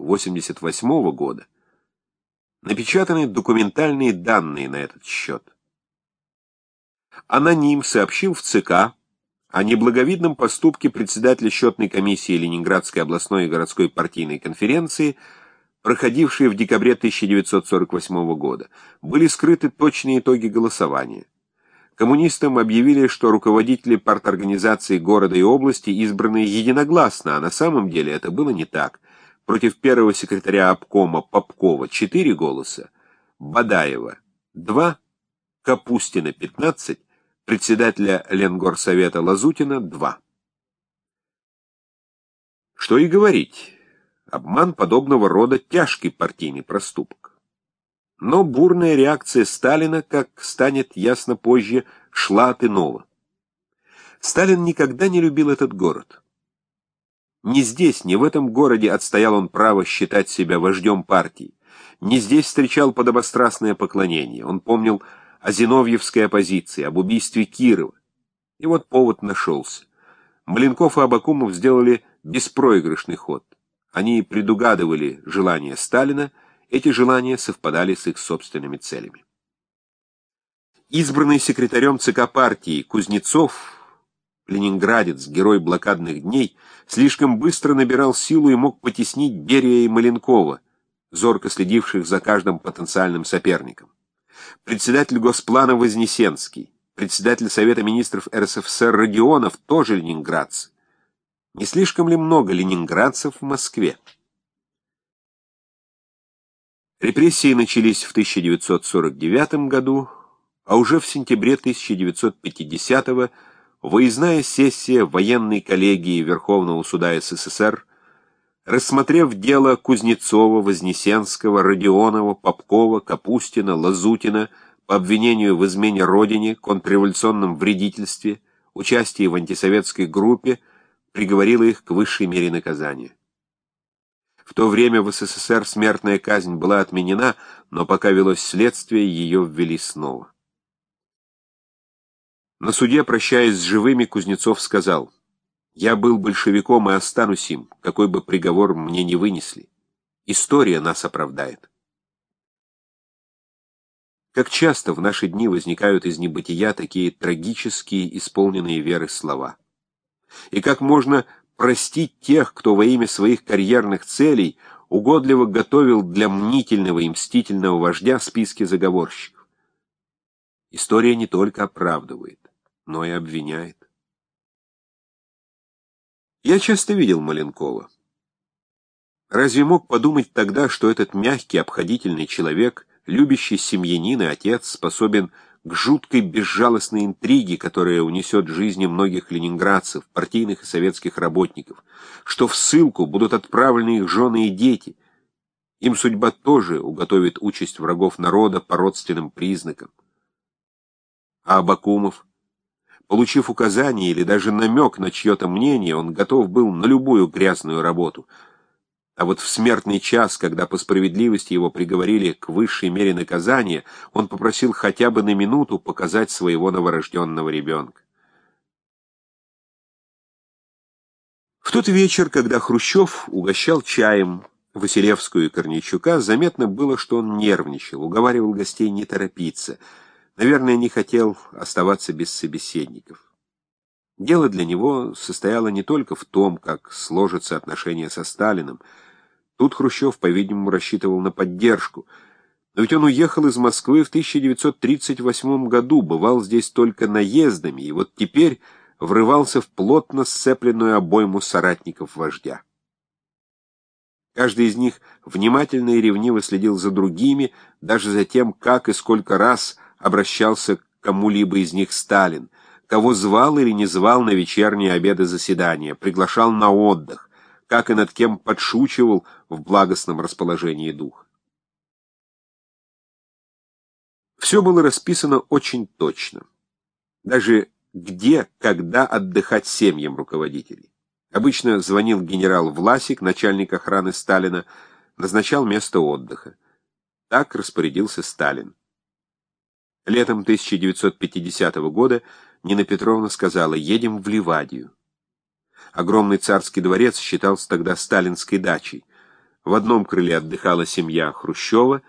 1988 года напечатаны документальные данные на этот счет. Аноним сообщил в ЦК о неблаговидном поступке председателя счетной комиссии Ленинградской областной и городской партийной конференции, проходившей в декабре 1948 года. Были скрыты точные итоги голосования. Коммунистам объявили, что руководители парторганизации города и области избраны единогласно, а на самом деле это было не так. Против первого секретаря обкома Попкова 4 голоса, Бадаева 2, Капустина 15, председателя Ленгорсовета Лазутина 2. Что и говорить, обман подобного рода тяжкий партийный проступок. Но бурная реакция Сталина, как станет ясно позже, шла от иного. Сталин никогда не любил этот город. Не здесь, не в этом городе отстоял он право считать себя вождем партии. Не здесь встречал подобострастное поклонение. Он помнил о зиновьевской оппозиции, об убийстве Кирова. И вот повод нашелся. Маленков и Абакумов сделали беспроигрышный ход. Они предугадывали желания Сталина, эти желания совпадали с их собственными целями. Избранный секретарем ЦК партии Кузнецов, ленинградец, герой блокадных дней, слишком быстро набирал силу и мог потеснить Берия и Маленкова, зорко следивших за каждым потенциальным соперником председатель Госплана Вознесенский, председатель Совета министров РСФСР Родионов, тоже ленинградцы. Не слишком ли много ленинградцев в Москве? Репрессии начались в 1949 году, а уже в сентябре 1950 выездная сессия военной коллегии Верховного суда СССР Рассмотрев дело Кузнецова, Вознесенского, Родионова, Попкова, Капустина, Лазутина по обвинению в измене Родине, контрреволюционном вредительстве, участии в антисоветской группе, приговорила их к высшей мере наказания. В то время в СССР смертная казнь была отменена, но пока велось следствие, ее ввели снова. На суде, прощаясь с живыми, Кузнецов сказал — я был большевиком и останусь им, какой бы приговор мне не вынесли. История нас оправдает. Как часто в наши дни возникают из небытия такие трагические, исполненные веры слова. И как можно простить тех, кто во имя своих карьерных целей угодливо готовил для мнительного и мстительного вождя списки заговорщиков. История не только оправдывает, но и обвиняет. Я часто видел Маленкова. Разве мог подумать тогда, что этот мягкий, обходительный человек, любящий семьянин и отец, способен к жуткой безжалостной интриге, которая унесет жизни многих ленинградцев, партийных и советских работников, что в ссылку будут отправлены их жены и дети. Им судьба тоже уготовит участь врагов народа по родственным признакам. А Абакумов? Получив указание или даже намек на чье-то мнение, он готов был на любую грязную работу. А вот в смертный час, когда по справедливости его приговорили к высшей мере наказания, он попросил хотя бы на минуту показать своего новорожденного ребенка. В тот вечер, когда Хрущев угощал чаем Василевскую и Корнейчука, заметно было, что он нервничал, уговаривал гостей не торопиться — Наверное, не хотел оставаться без собеседников. Дело для него состояло не только в том, как сложатся отношения со Сталиным. Тут Хрущев, по-видимому, рассчитывал на поддержку. Но ведь он уехал из Москвы в 1938 году, бывал здесь только наездами, и вот теперь врывался в плотно сцепленную обойму соратников вождя. Каждый из них внимательно и ревниво следил за другими, даже за тем, как и сколько раз обращался к кому-либо из них Сталин, кого звал или не звал на вечерние обеды заседания, приглашал на отдых, как и над кем подшучивал в благостном расположении духа. Все было расписано очень точно. Даже где, когда отдыхать семьям руководителей. Обычно звонил генерал Власик, начальник охраны Сталина, назначал место отдыха. Так распорядился Сталин. Летом 1950 года Нина Петровна сказала «Едем в Ливадию». Огромный царский дворец считался тогда сталинской дачей. В одном крыле отдыхала семья Хрущева,